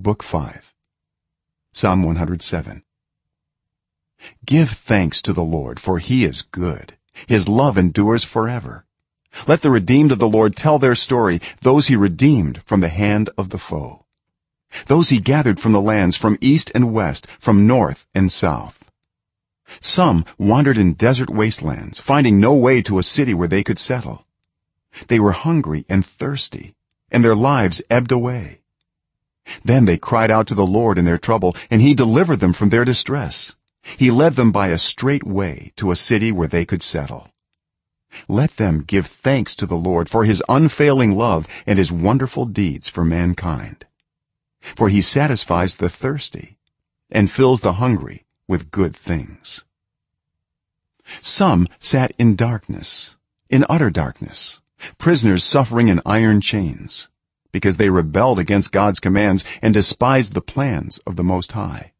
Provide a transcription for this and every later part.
book 5 psalm 107 give thanks to the lord for he is good. His love endures forever. Let the redeemed of the lord tell their story those he redeemed from the hand of the foe. Those he gathered from the lands from east and west from north and south. Some wandered in desert wastelands finding no way to a city where they could settle. They were hungry and thirsty and their lives ebbed away then they cried out to the lord in their trouble and he delivered them from their distress. He led them by a straight way to a city where they could settle. Let them give thanks to the lord for his unfailing love and his wonderful deeds for mankind. For he satisfies the thirsty and fills the hungry with good things. Some sat in darkness in utter darkness prisoners suffering in iron chains because they rebelled against God's commands and despised the plans of the most high.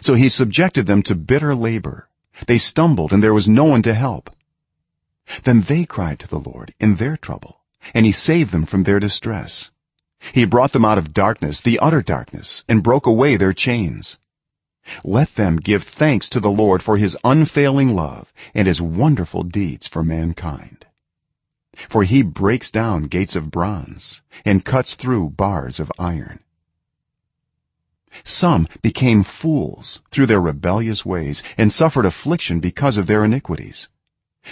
So he subjected them to bitter labor. They stumbled and there was no one to help. Then they cried to the lord in their trouble and he saved them from their distress. He brought them out of darkness the utter darkness and broke away their chains. Let them give thanks to the lord for his unfailing love and his wonderful deeds for mankind for he breaks down gates of bronze and cuts through bars of iron. Some became fools through their rebellious ways and suffered affliction because of their iniquities.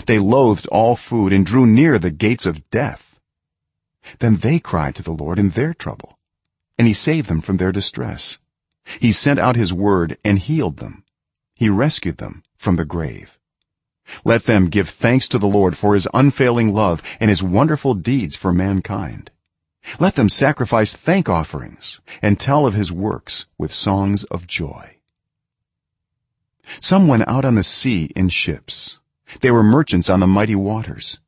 They loathed all food and drew near the gates of death. Then they cried to the lord in their trouble and he saved them from their distress. He sent out his word and healed them. He rescued them from the grave let them give thanks to the lord for his unfailing love and his wonderful deeds for mankind. Let them sacrifice thank offerings and tell of his works with songs of joy. Some went out on the sea in ships. They were merchants on the mighty waters.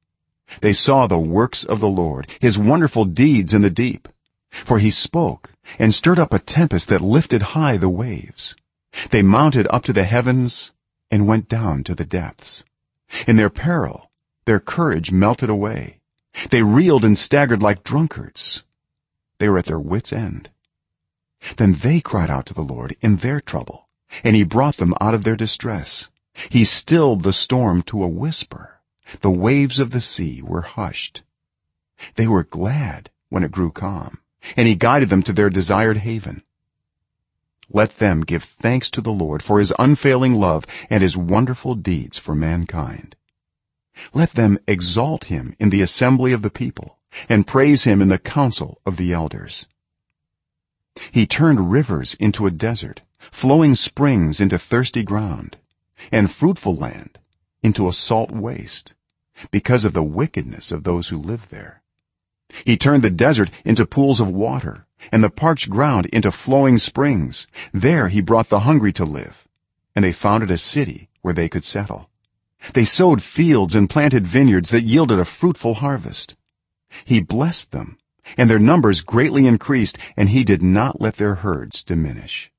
They saw the works of the lord his wonderful deeds in the deep. For he spoke and stirred up a tempest that lifted high the waves. They mounted up to the heavens and went down to the depths. In their peril their courage melted away. They reeled and staggered like drunkards. They were at their wits end. Then they cried out to the lord in their trouble and he brought them out of their distress. He stilled the storm to a whisper. The waves of the sea were hushed. They were glad when it grew calm and he guided them to their desired haven let them give thanks to the lord for his unfailing love and his wonderful deeds for mankind. Let them exalt him in the assembly of the people and praise him in the council of the elders. He turned rivers into a desert flowing springs into thirsty ground and fruitful land into a salt waste because of the wickedness of those who live there. He turned the desert into pools of water and the parched ground into flowing springs. There he brought the hungry to live and they founded a city where they could settle. They sowed fields and planted vineyards that yielded a fruitful harvest. He blessed them and their numbers greatly increased and he did not let their herds diminish.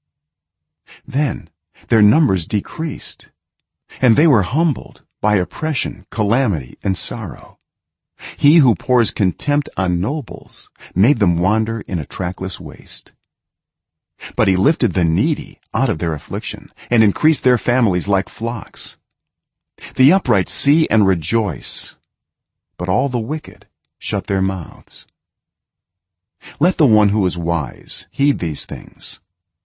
Then their numbers decreased and they were humbled by oppression calamity and sorrow he who pours contempt on nobles made them wander in a trackless waste. But he lifted the needy out of their affliction and increased their families like flocks. The upright see and rejoice but all the wicked shut their mouths. Let the one who is wise heed these things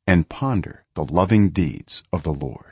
and ponder the loving deeds of the lord